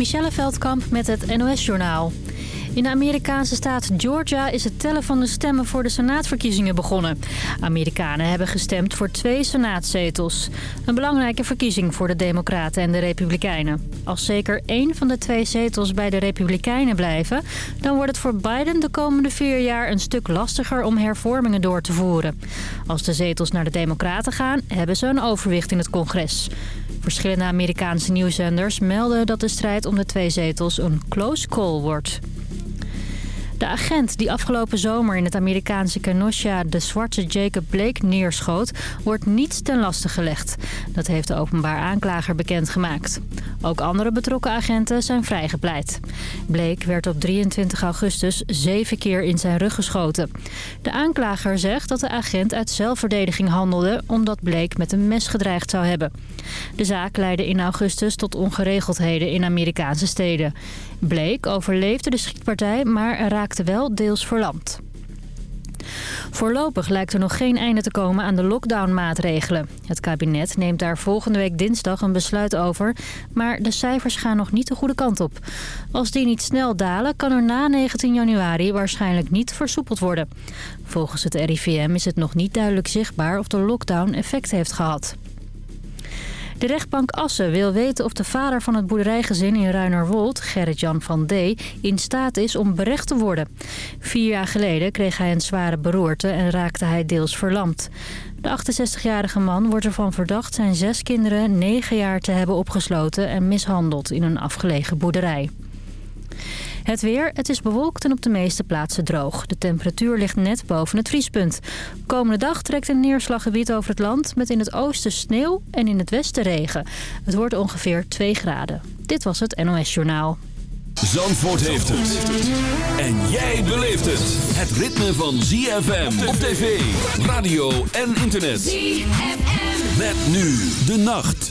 Michelle Veldkamp met het NOS-journaal. In de Amerikaanse staat Georgia is het tellen van de stemmen voor de senaatverkiezingen begonnen. Amerikanen hebben gestemd voor twee senaatzetels. Een belangrijke verkiezing voor de Democraten en de Republikeinen. Als zeker één van de twee zetels bij de Republikeinen blijven... dan wordt het voor Biden de komende vier jaar een stuk lastiger om hervormingen door te voeren. Als de zetels naar de Democraten gaan, hebben ze een overwicht in het congres. Verschillende Amerikaanse nieuwszenders melden dat de strijd om de twee zetels een close call wordt. De agent die afgelopen zomer in het Amerikaanse Kenosha de zwarte Jacob Blake neerschoot, wordt niets ten laste gelegd. Dat heeft de openbaar aanklager bekendgemaakt. Ook andere betrokken agenten zijn vrijgepleit. Blake werd op 23 augustus zeven keer in zijn rug geschoten. De aanklager zegt dat de agent uit zelfverdediging handelde omdat Blake met een mes gedreigd zou hebben. De zaak leidde in augustus tot ongeregeldheden in Amerikaanse steden. Blake overleefde de schietpartij, maar raakte wel deels verlamd. Voorlopig lijkt er nog geen einde te komen aan de lockdownmaatregelen. Het kabinet neemt daar volgende week dinsdag een besluit over... maar de cijfers gaan nog niet de goede kant op. Als die niet snel dalen, kan er na 19 januari waarschijnlijk niet versoepeld worden. Volgens het RIVM is het nog niet duidelijk zichtbaar of de lockdown effect heeft gehad. De rechtbank Assen wil weten of de vader van het boerderijgezin in Ruinerwold, Gerrit-Jan van D., in staat is om berecht te worden. Vier jaar geleden kreeg hij een zware beroerte en raakte hij deels verlamd. De 68-jarige man wordt ervan verdacht zijn zes kinderen negen jaar te hebben opgesloten en mishandeld in een afgelegen boerderij. Het weer, het is bewolkt en op de meeste plaatsen droog. De temperatuur ligt net boven het vriespunt. Komende dag trekt een neerslaggebied over het land... met in het oosten sneeuw en in het westen regen. Het wordt ongeveer 2 graden. Dit was het NOS Journaal. Zandvoort heeft het. En jij beleeft het. Het ritme van ZFM op tv, radio en internet. ZFM. Met nu de nacht.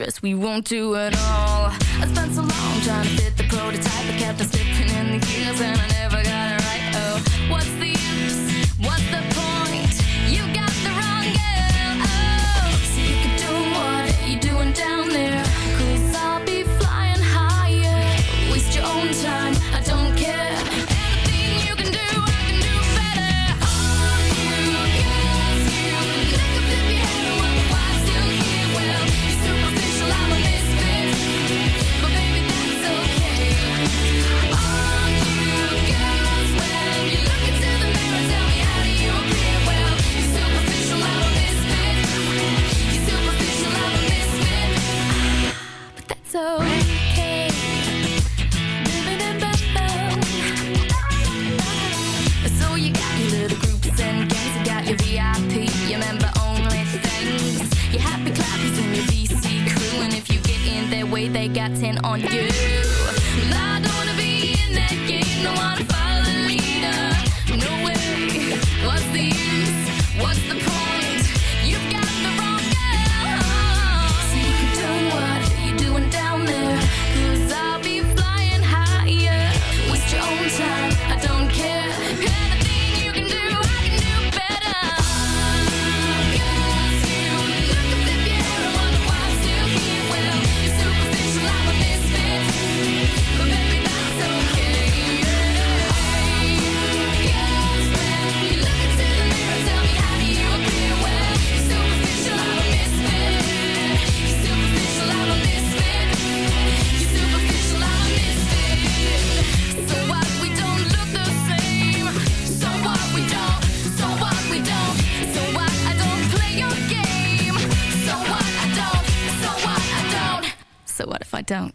Dress, we won't do it all. I spent so long trying to fit the prototype, I kept on slipping in the gears, and I never got it right. Oh, what's the use? What's the point? they got 10 on you. I don't wanna be in that game, no wanna fight. don't.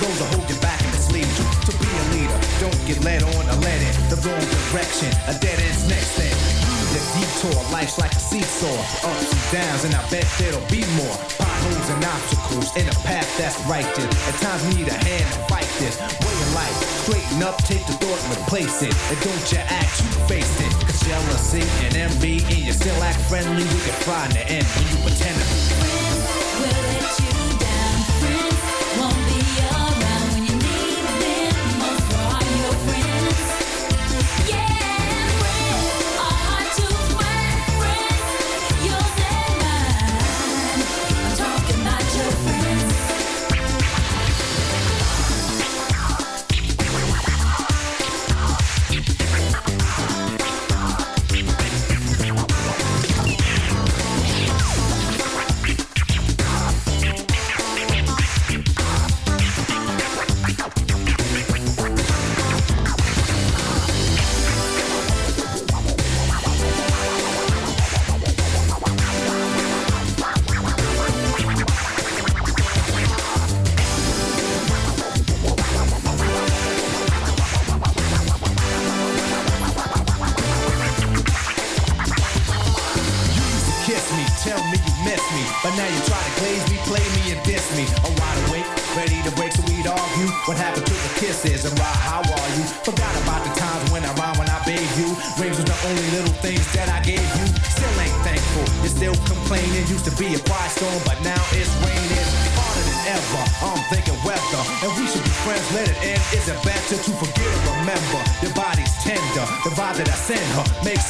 those that hold you back and mislead you. To be a leader, don't get led on or led in the wrong direction. A dead end's next thing. The detour, life's like a seesaw, ups and downs, and I bet there'll be more potholes and obstacles in a path that's righteous. At times need a hand to fight this way of life. Straighten up, take the thought and replace it. And don't you act, you face it. Cause jealousy and envy, and you still act friendly, We can find the end when you pretend to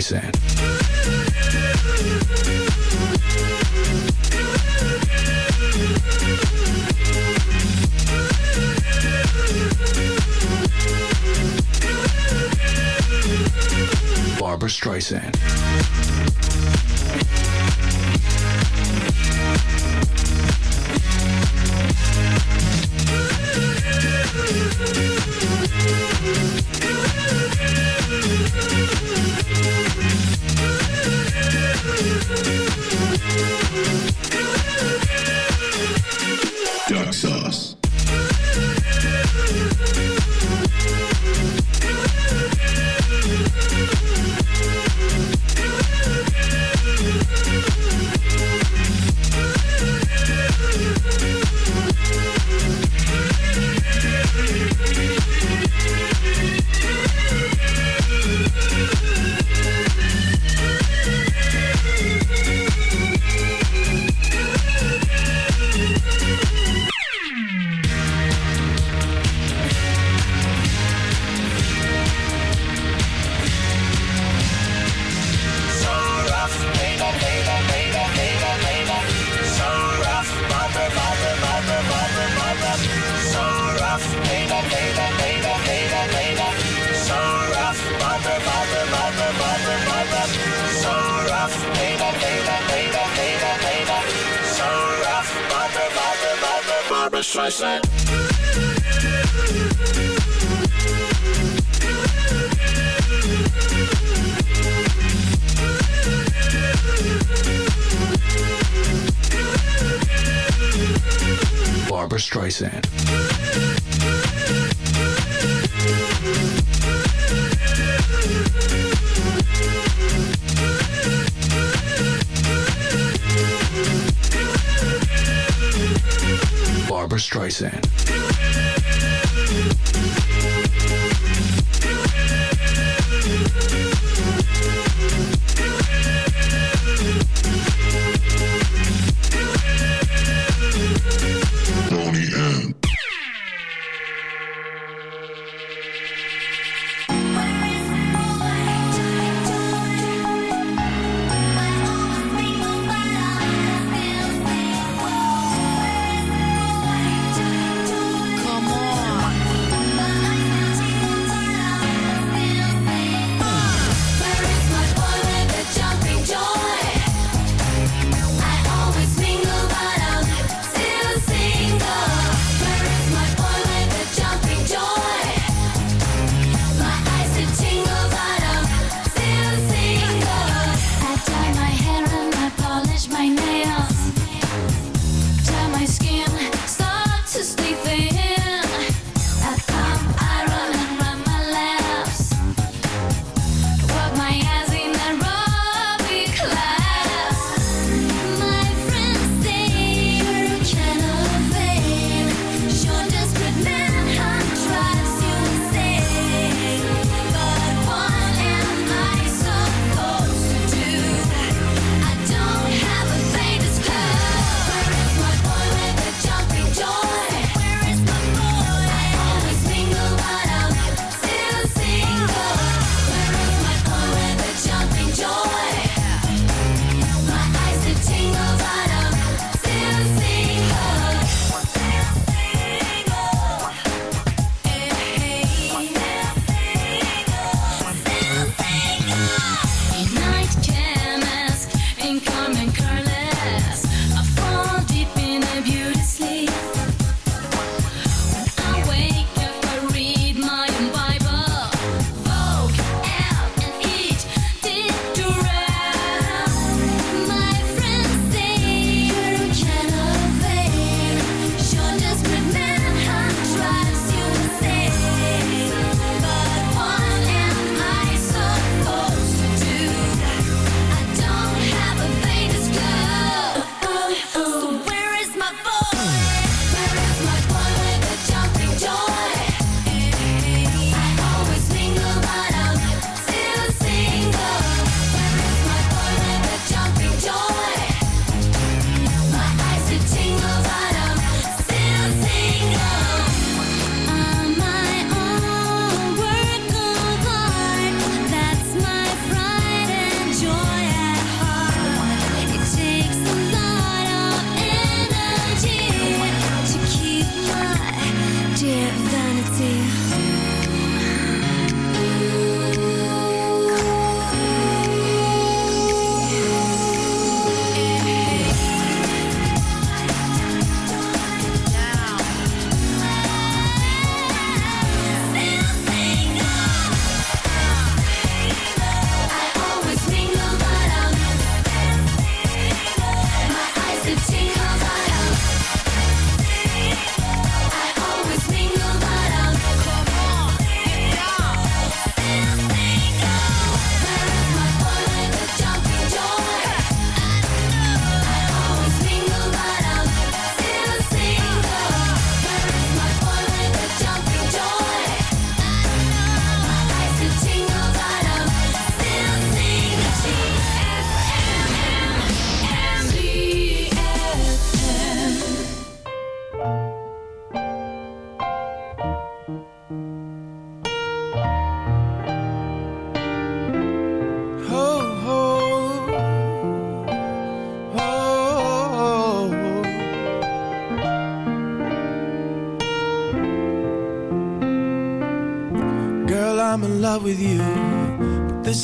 Streisand.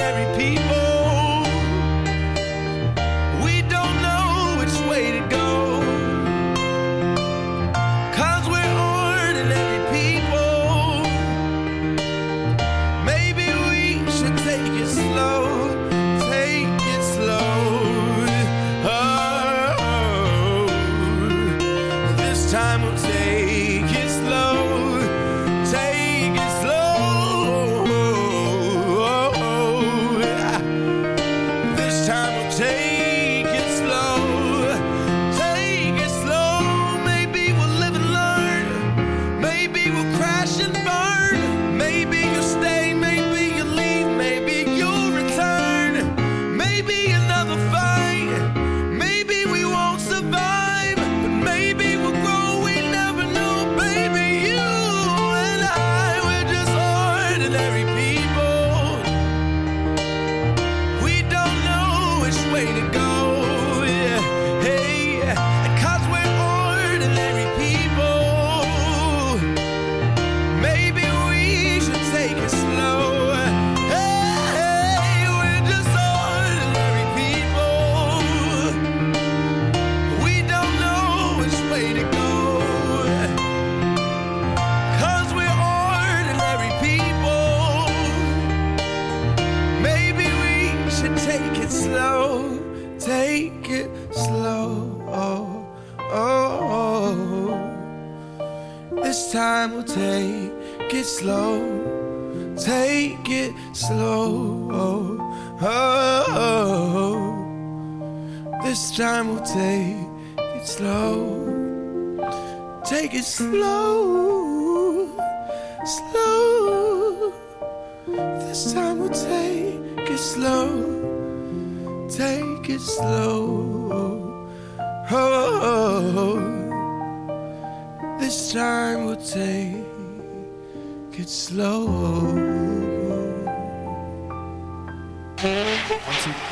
ordinary people. Slow. Take it slow. Oh, this time we'll take it slow. Thank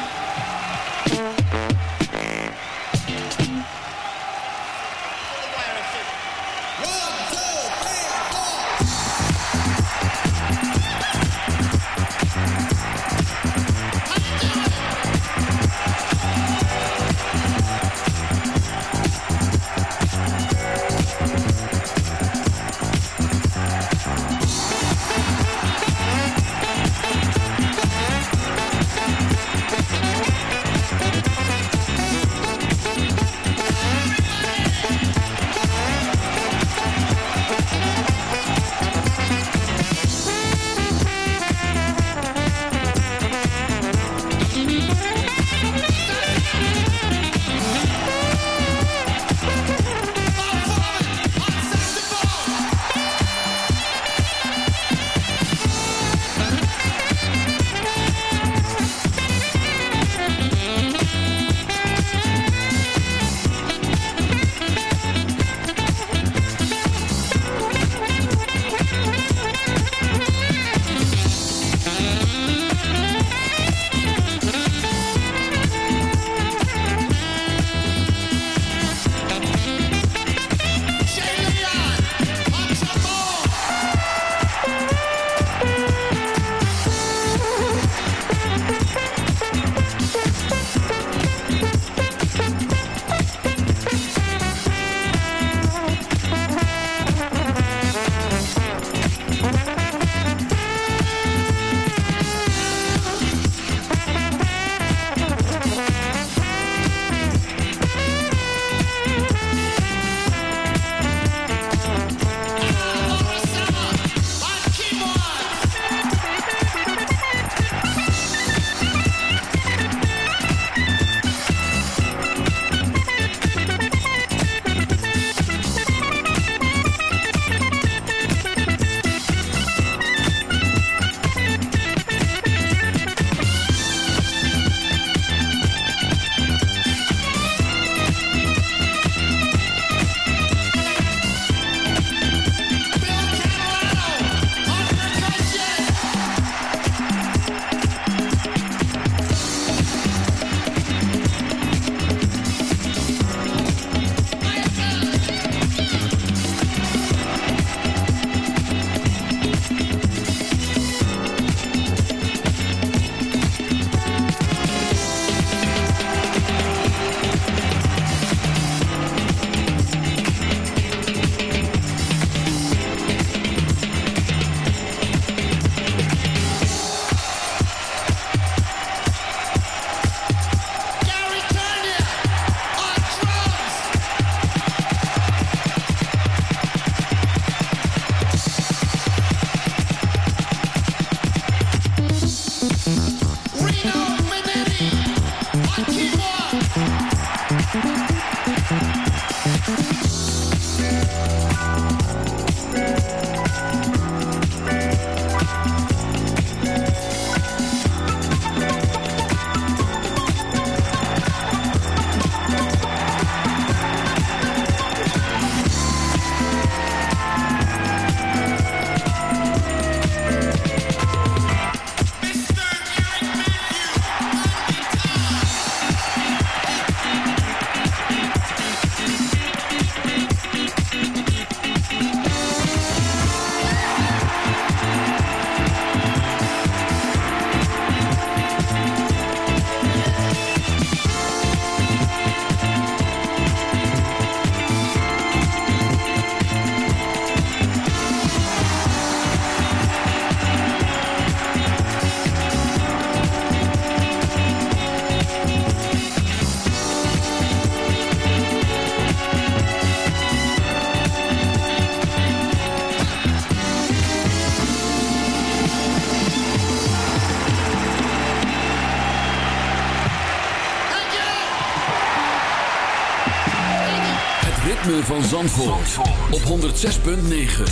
106.9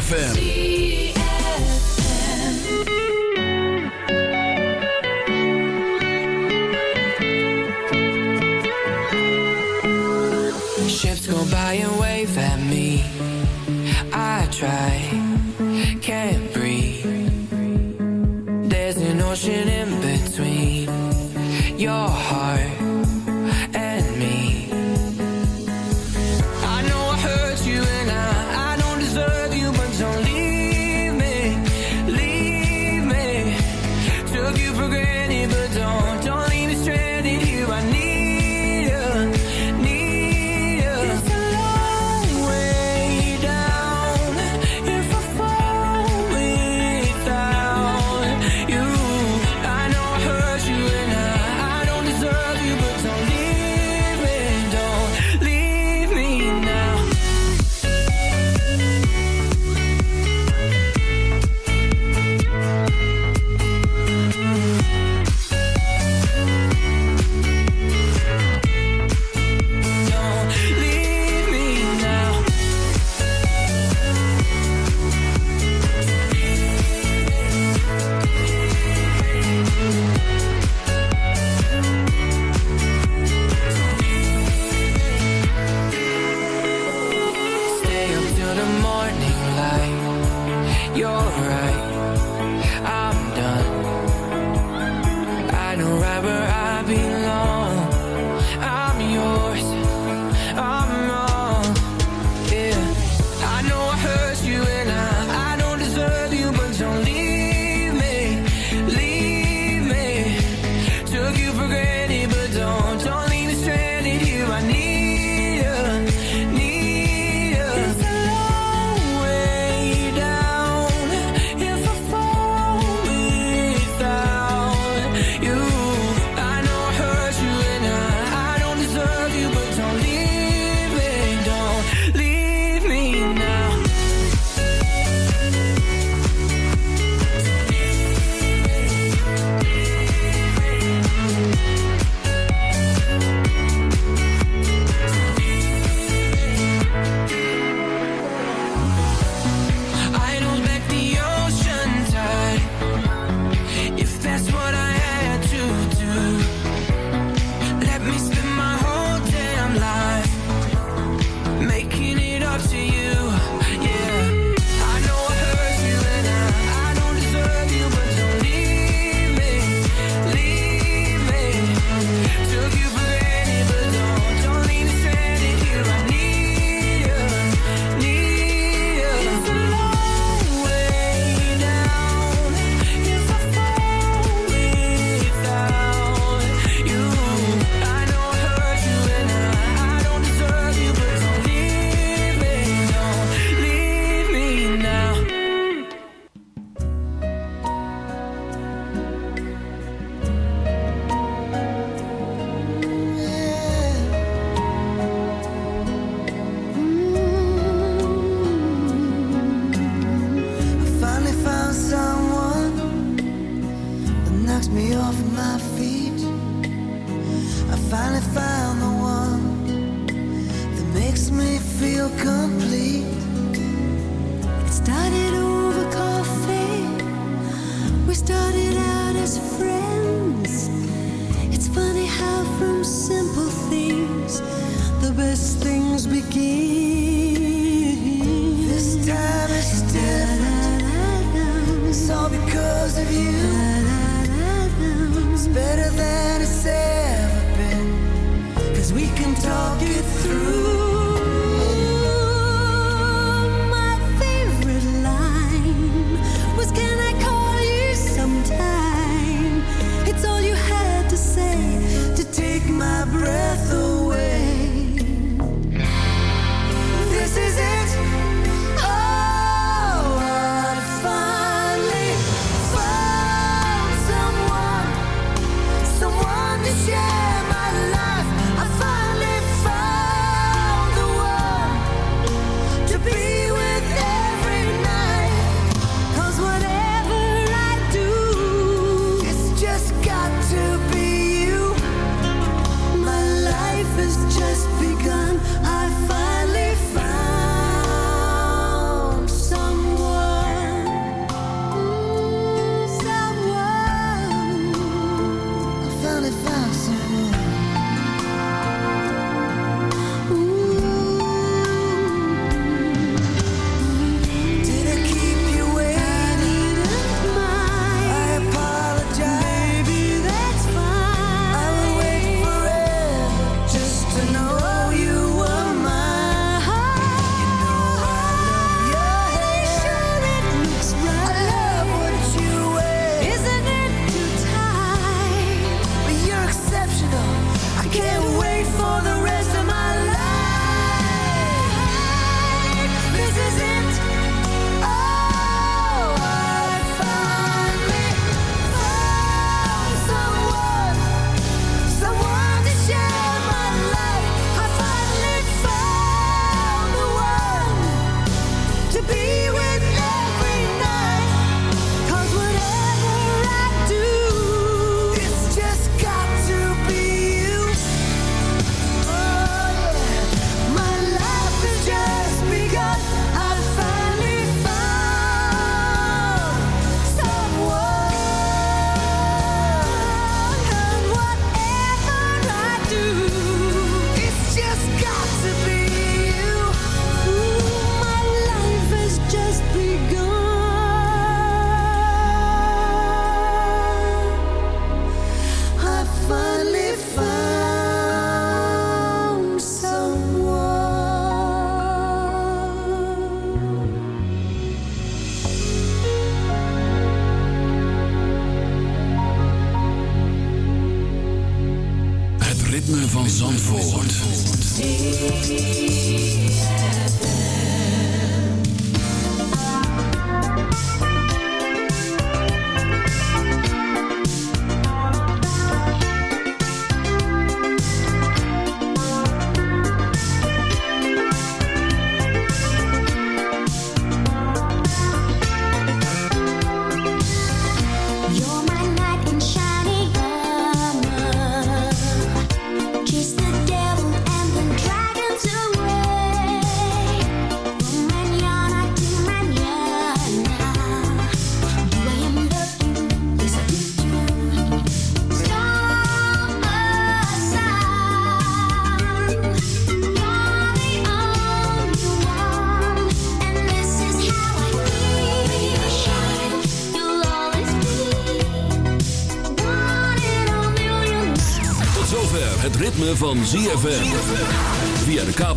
FM.